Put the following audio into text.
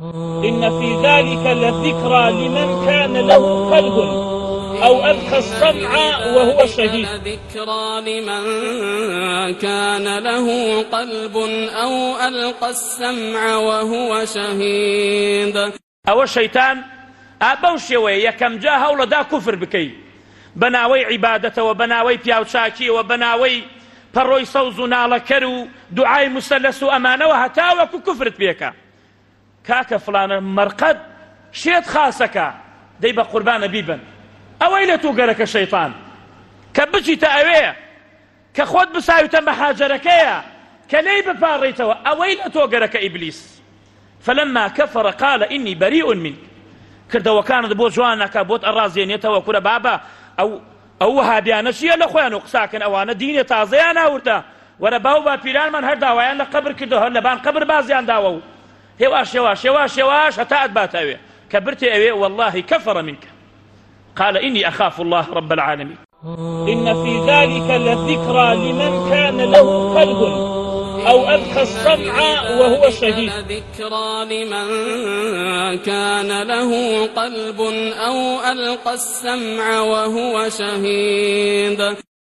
إن في ذلك لذكرى لمن كان له قلب أو ألقى السمع وهو شهيد ذكرى لمن كان له قلب أو ألقى السمع وهو شهيد أو الشيطان ئابەو شێوەیە یەکەم جا هەوڵەدا کوفر بکەیت بەناوەی عیباەتەوە بەناوەی پیاوچاکیەوە بەناوەی پەڕۆی سەوز و ناڵەکەر و دوعای مسە لەس و ئەمانەوە هەتاوەکو کوفرت پێکە کاکە فلانە مەرقەد شێت خاسەکە دەی بە قوربانە بیبن ئەوەی لە تو گەرەکە شەیتان کە بچیتە ئەوێ کە خۆت بساویتە بە حاجەرەکەیە کە لەی بپاڕیتەوە ئەوەی لە تۆ گەرەکە ئیبلیس فلما كفر قال إني بريء منك کردەوەکانت بۆ جوانەکە بۆت ئەڕازێنێتەوە کورە بابە ئەو ئەو هابیانە چیە لە خۆیان و قساکن ئەوانە دینێ تازەیان ناوردە وەرە باو با پیرانمان هەر داوایان لە قبر کردەوە هەر لەبان قبر بازیان داوە و هێواش هێواش هێواش هێواش هەتا ئەتباتەوێ کە برتێ ئەوێ واللهی کەفڕە منکە قال إني أخاف الله رب العالمين إن في ذلك لذكرى لمن كان له قلب أو ألقى السمع وهو شهيد ذكرى لمن كان له قلب أو ألقى السمع وهو شهيد